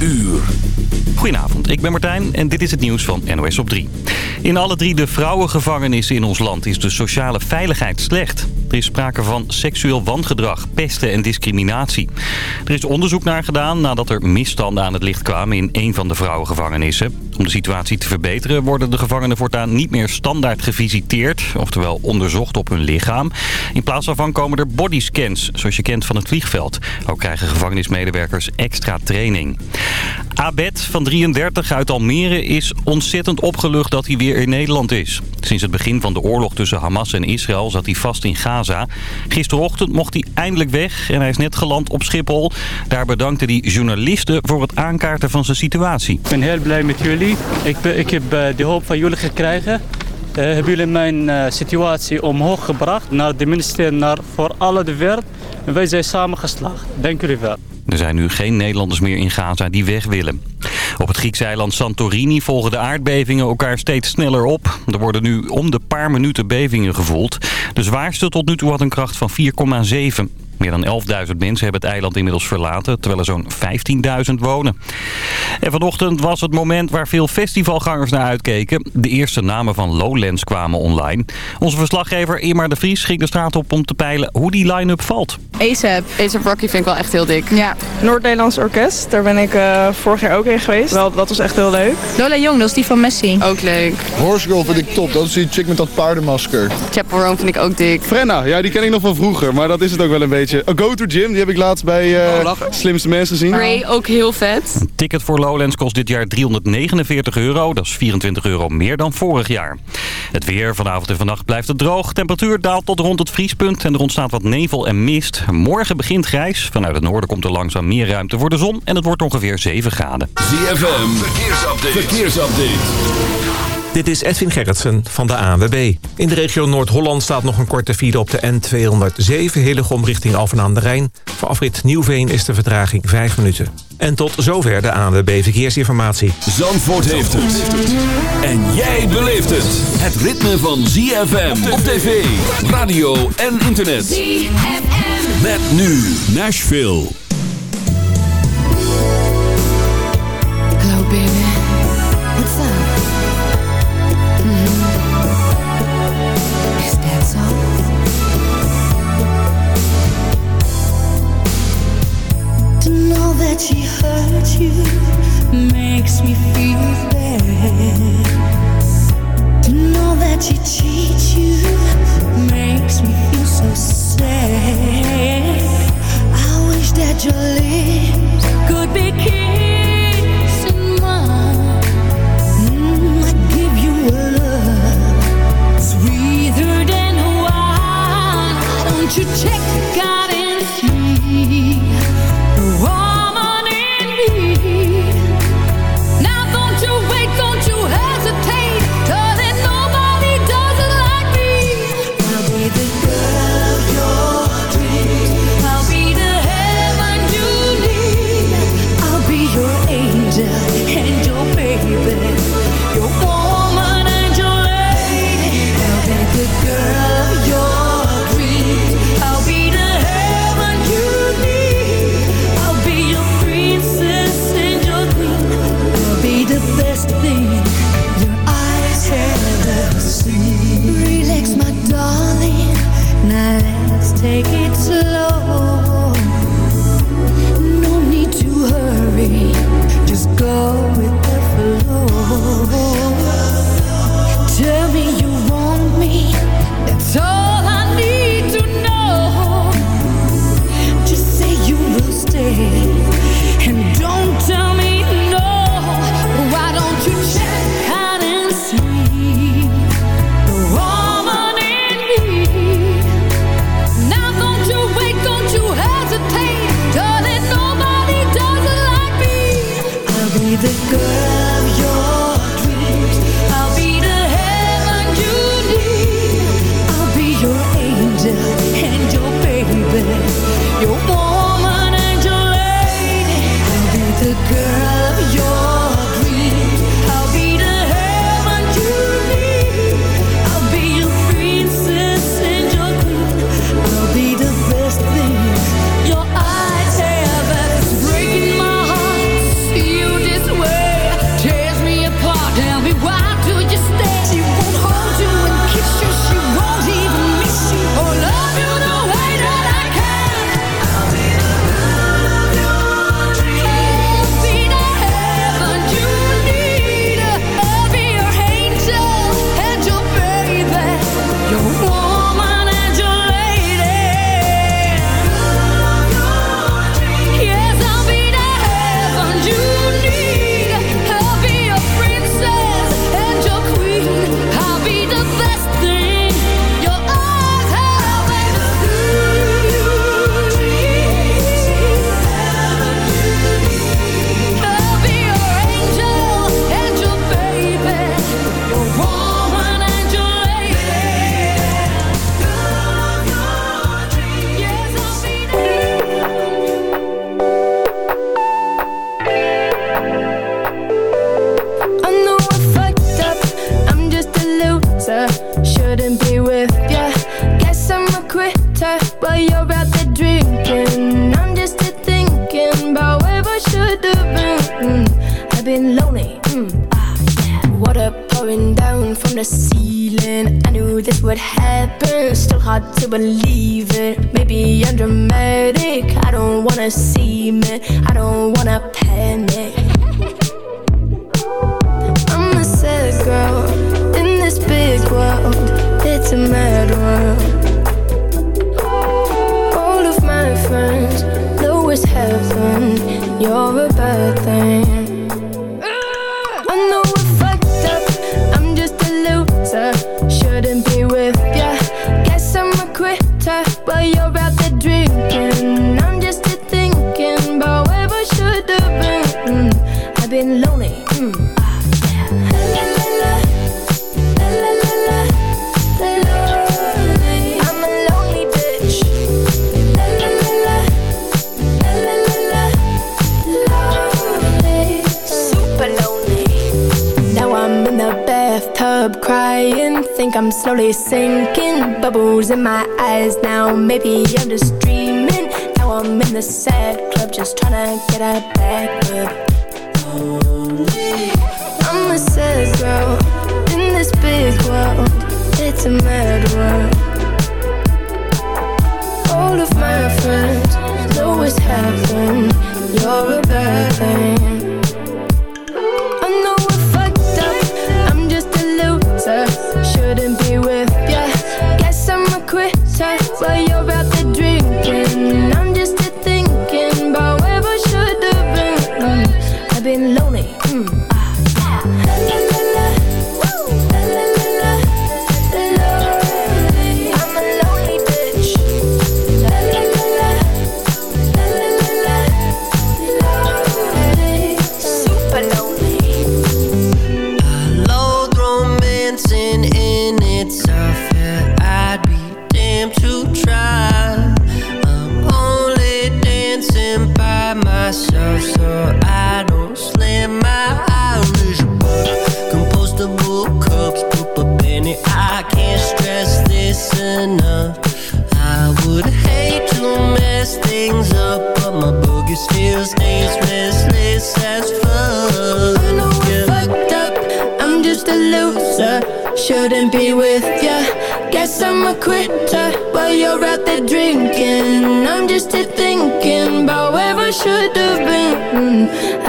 uur. Goedenavond, ik ben Martijn en dit is het nieuws van NOS op 3. In alle drie de vrouwengevangenissen in ons land is de sociale veiligheid slecht. Er is sprake van seksueel wangedrag, pesten en discriminatie. Er is onderzoek naar gedaan nadat er misstanden aan het licht kwamen in een van de vrouwengevangenissen. Om de situatie te verbeteren worden de gevangenen voortaan niet meer standaard gevisiteerd, oftewel onderzocht op hun lichaam. In plaats daarvan komen er bodyscans, zoals je kent van het vliegveld. Ook krijgen gevangenismedewerkers extra training. Abed van 33 uit Almere is ontzettend opgelucht dat hij weer in Nederland is. Sinds het begin van de oorlog tussen Hamas en Israël zat hij vast in Gaza. Gisterochtend mocht hij eindelijk weg en hij is net geland op Schiphol. Daar bedankte hij journalisten voor het aankaarten van zijn situatie. Ik ben heel blij met jullie. Ik, ik heb eh, de hulp van jullie gekregen. Uh, hebben jullie mijn uh, situatie omhoog gebracht naar de ministerie, naar voor alle de wereld. En wij zijn samen geslaagd. Dank jullie wel. Er zijn nu geen Nederlanders meer in Gaza die weg willen. Op het Griekse eiland Santorini volgen de aardbevingen elkaar steeds sneller op. Er worden nu om de paar minuten bevingen gevoeld. De zwaarste tot nu toe had een kracht van 4,7. Meer dan 11.000 mensen hebben het eiland inmiddels verlaten, terwijl er zo'n 15.000 wonen. En vanochtend was het moment waar veel festivalgangers naar uitkeken. De eerste namen van Lowlands kwamen online. Onze verslaggever Irma de Vries ging de straat op om te peilen hoe die line-up valt. ASAP. ASAP Rocky vind ik wel echt heel dik. Ja. Noord-Nederlands Orkest, daar ben ik uh, vorig jaar ook in geweest. Wel, dat was echt heel leuk. Lola Jong, dat is die van Messi. Ook leuk. Horse Girl vind ik top, dat is die chick met dat paardenmasker. Chapel Roan vind ik ook dik. Frenna, ja die ken ik nog van vroeger, maar dat is het ook wel een beetje. A Go To Gym, die heb ik laatst bij uh, Slimste Mensen gezien. Ray, ook heel vet. Een ticket voor Lowlands kost dit jaar 349 euro. Dat is 24 euro meer dan vorig jaar. Het weer vanavond en vannacht blijft het droog. Temperatuur daalt tot rond het vriespunt en er ontstaat wat nevel en mist. Morgen begint grijs. Vanuit het noorden komt er langzaam meer ruimte voor de zon en het wordt ongeveer 7 graden. ZFM, verkeersupdate. verkeersupdate. Dit is Edwin Gerritsen van de ANWB. In de regio Noord-Holland staat nog een korte file op de N207... Hillegom richting Alphen aan de Rijn. Voor afrit Nieuwveen is de vertraging 5 minuten. En tot zover de ANWB Verkeersinformatie. Zandvoort heeft het. En jij beleeft het. Het ritme van ZFM op tv, radio en internet. ZFM. Met nu Nashville. That she hurt you makes me feel bad. To know that she cheats you makes me feel so sad. I wish that your lips could be kissing mine. Mm, I give you a love sweeter than wine. Don't you check God it's a mad world. All of my friends, know what's happened. You're a bad thing.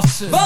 te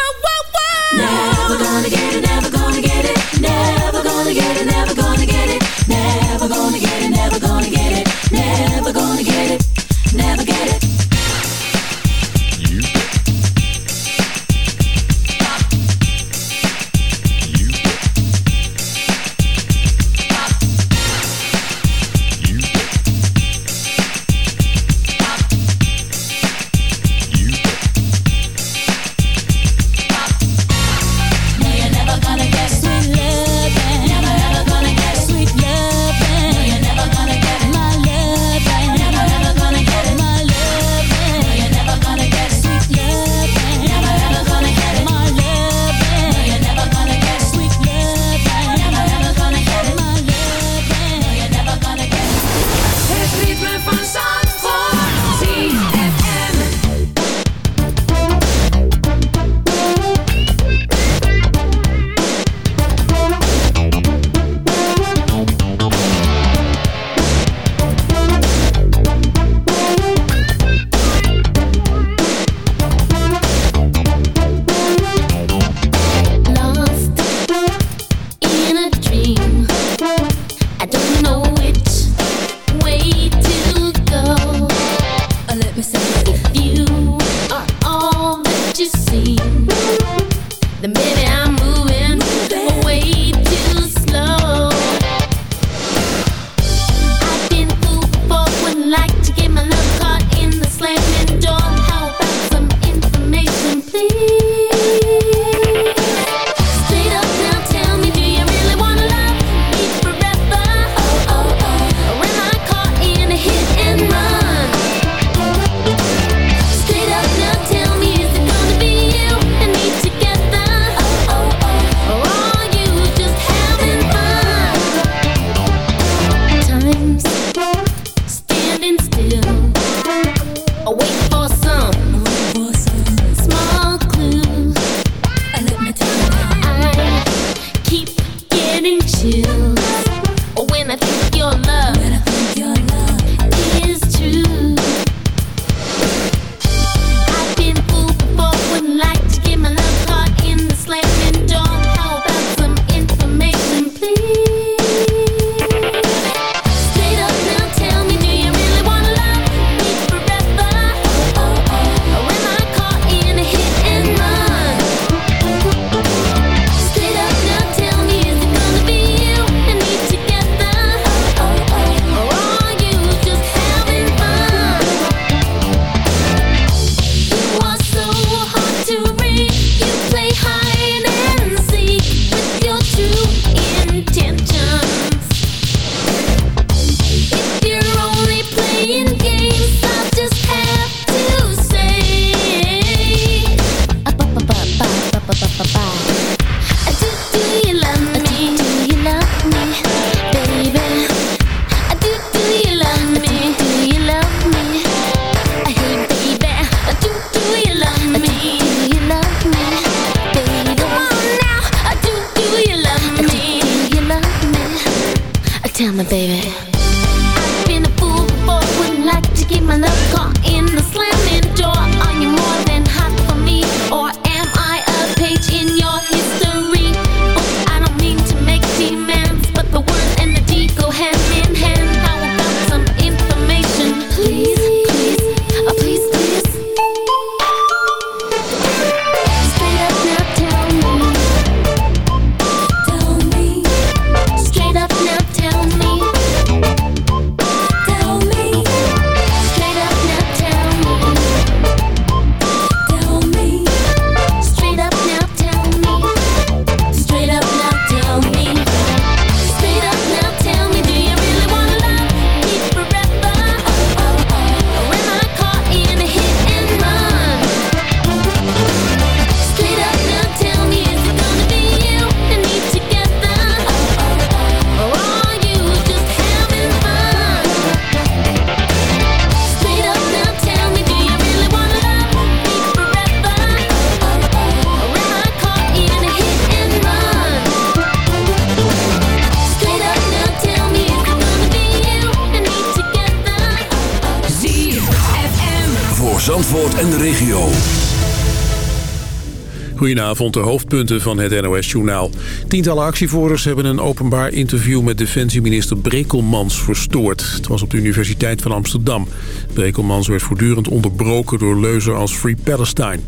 Goedenavond, de hoofdpunten van het NOS-journaal. Tientallen actievoerders hebben een openbaar interview met defensieminister Brekelmans verstoord. Het was op de Universiteit van Amsterdam. Brekelmans werd voortdurend onderbroken door leuzen als Free Palestine.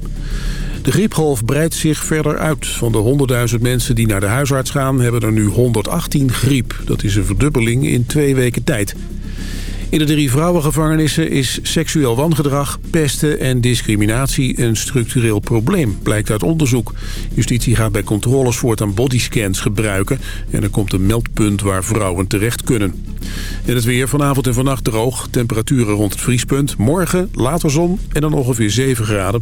De griepgolf breidt zich verder uit. Van de 100.000 mensen die naar de huisarts gaan... hebben er nu 118 griep. Dat is een verdubbeling in twee weken tijd. In de drie vrouwengevangenissen is seksueel wangedrag, pesten en discriminatie een structureel probleem, blijkt uit onderzoek. Justitie gaat bij controles voortaan bodyscans gebruiken en er komt een meldpunt waar vrouwen terecht kunnen. En het weer vanavond en vannacht droog, temperaturen rond het vriespunt. Morgen later zon en dan ongeveer 7 graden.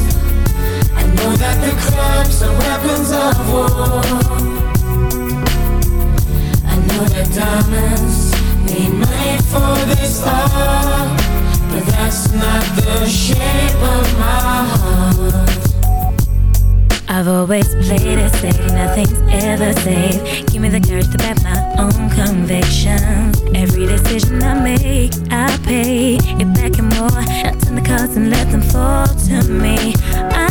Know that the clubs are weapons of war. I know that diamonds need money for this art. But that's not the shape of my heart. I've always played it safe, nothing's ever safe. Give me the courage to back my own convictions. Every decision I make, I pay it back and more. I turn the cards and let them fall to me. I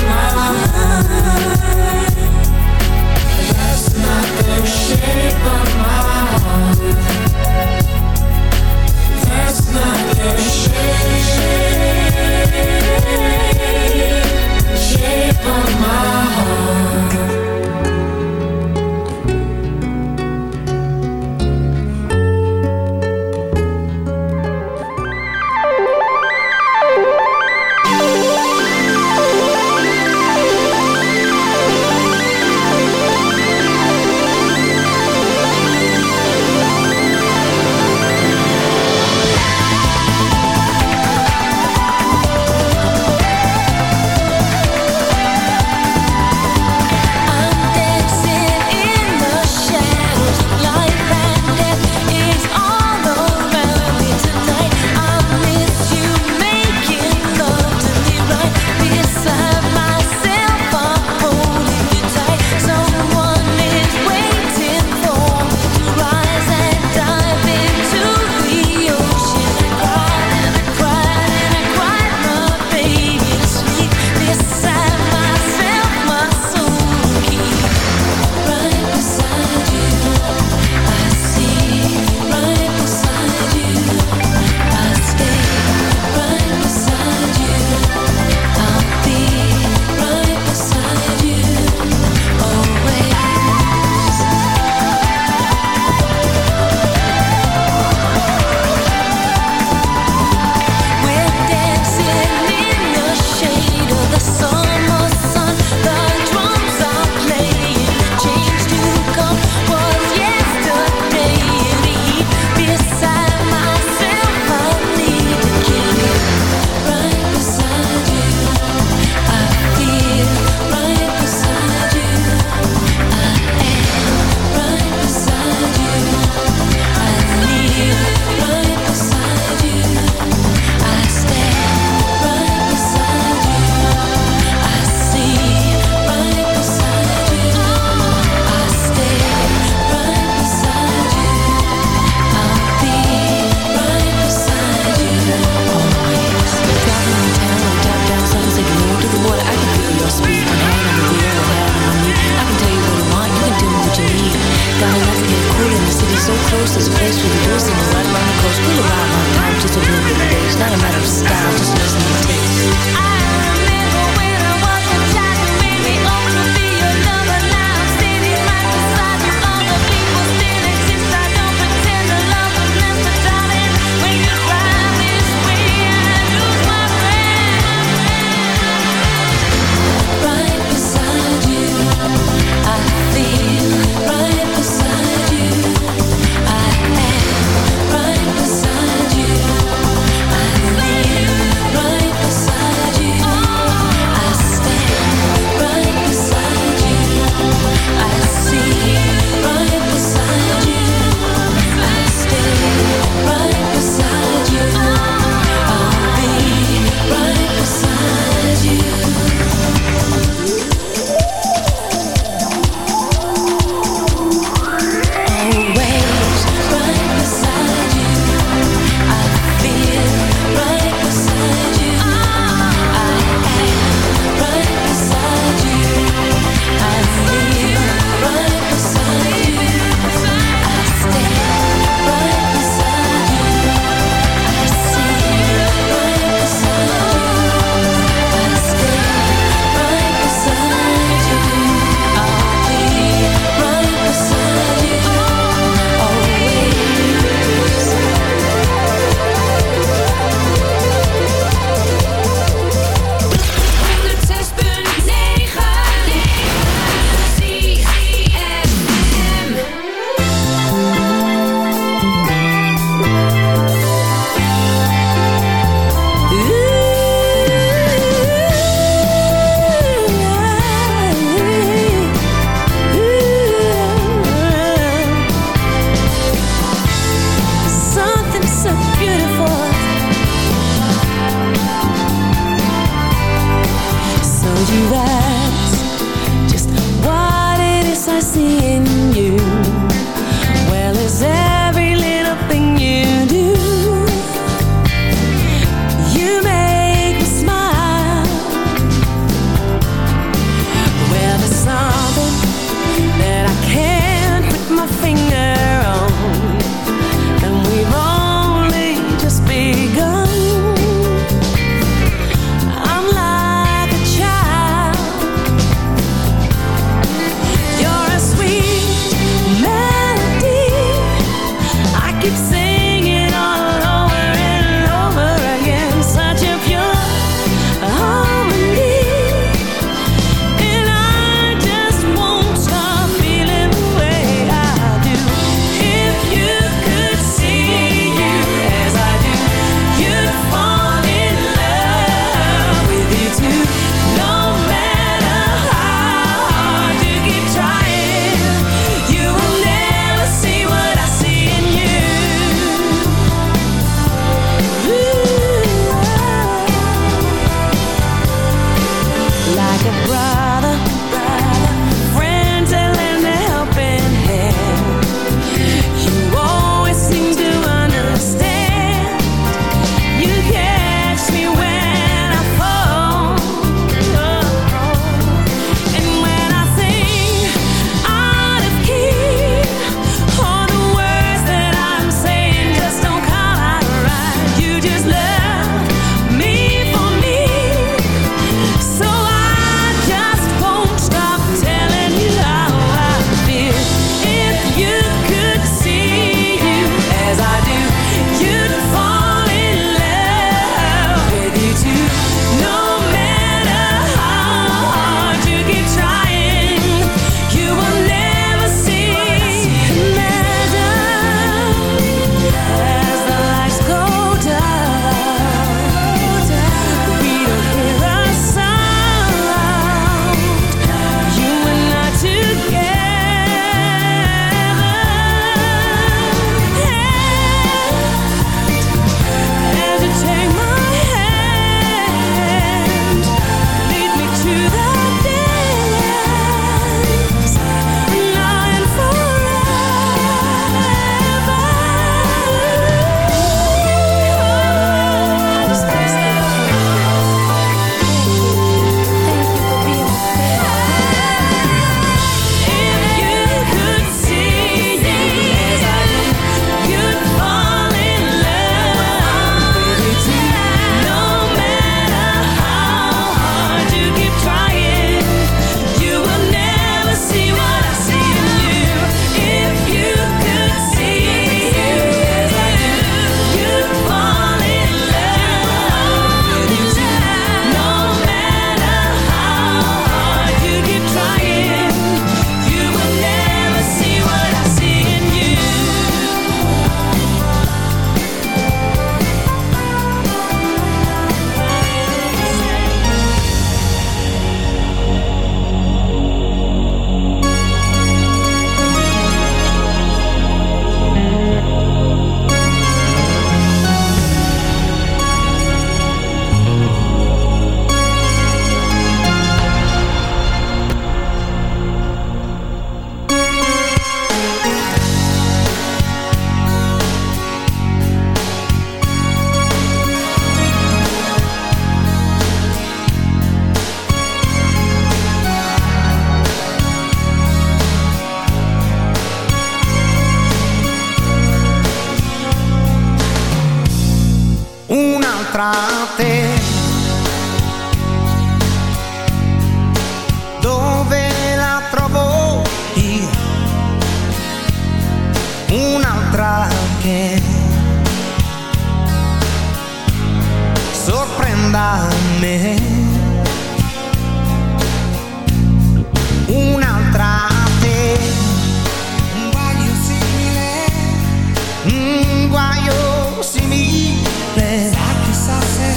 guaio simile. Sa, chissà se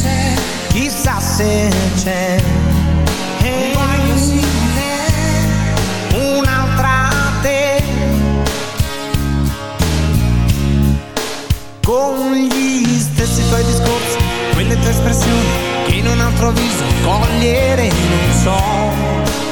c'è. Chissà se c'è. Hey. Un'altra te. Con gli stessi tuoi discorsi Quelle tue espressioni Che in un altro viso cogliere non so.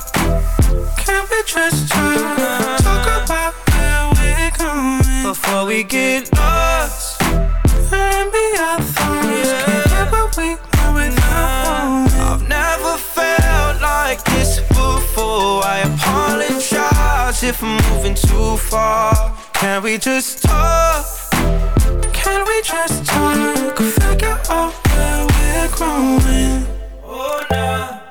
Can we just talk? About where we're going before we get lost. Maybe our thoughts can't get what we want without. I've never felt like this before. I apologize if I'm moving too far. Can we just talk? Can we just talk? Figure out where we're growing. Oh, nah.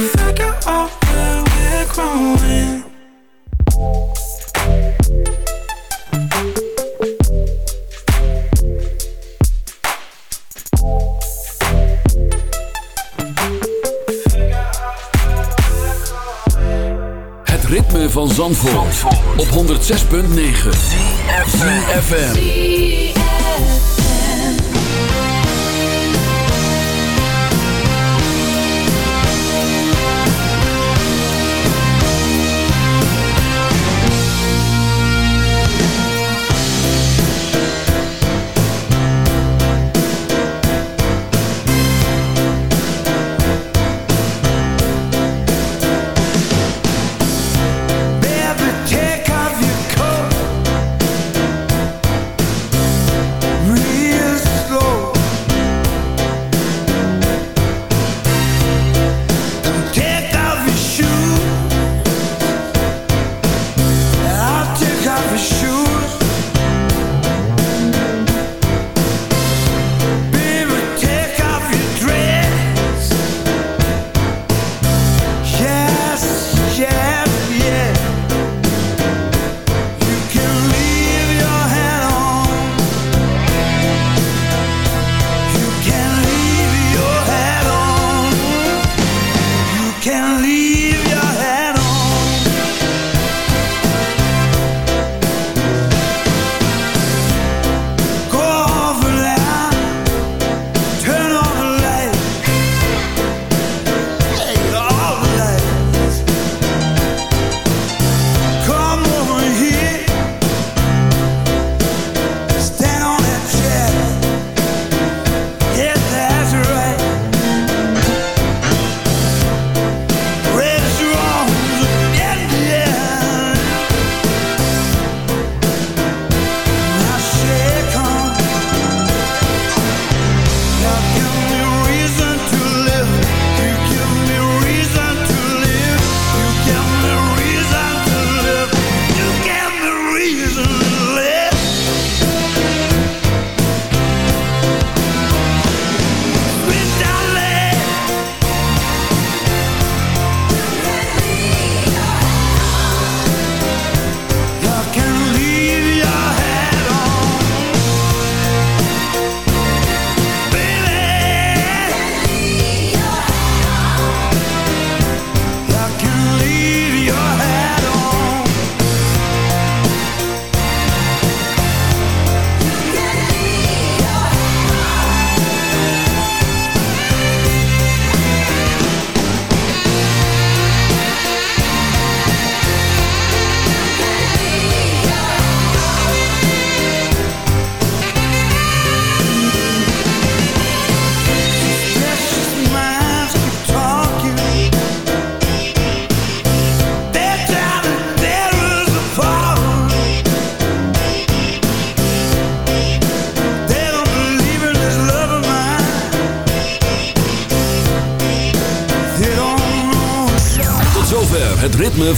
Zandvoort, op 106.9 ZFM.